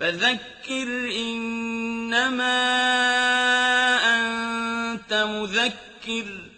فَذَكِّرْ إِنَّمَا أَنتَ مُذَكِّرٌ.